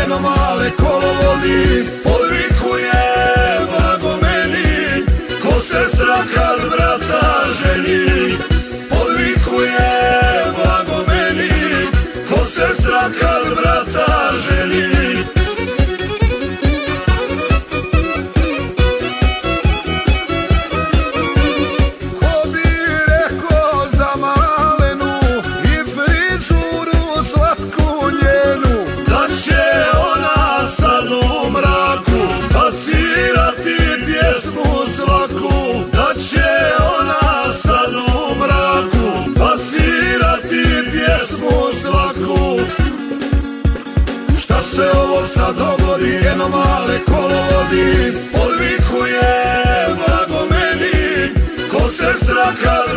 jedno male kolo vodi Odvikuje vago meni. Ko sestra kad brata radi, odvikuje vago meni, ko sestra kada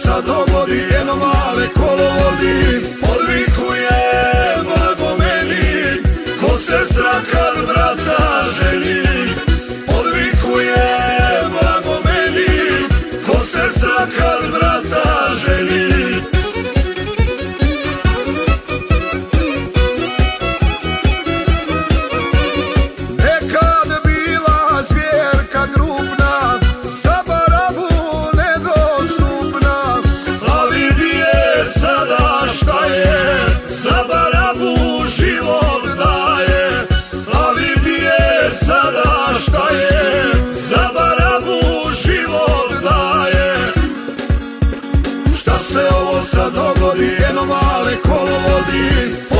садок. ovo sad dogodi, eno male kolo vodi.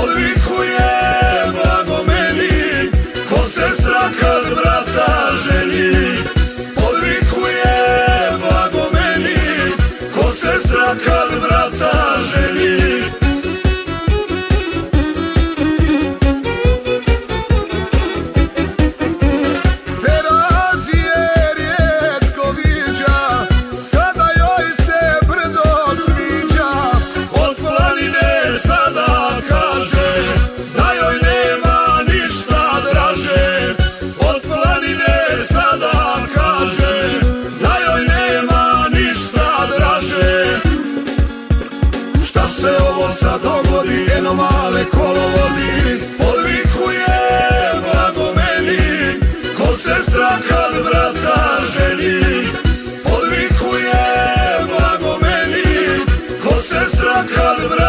Šta se ovo sad dogodi, eno male kolo vodi Odvikuje blago meni, ko sestra kad vrata ženi. Odvikuje blago meni, ko sestra kad brata ženi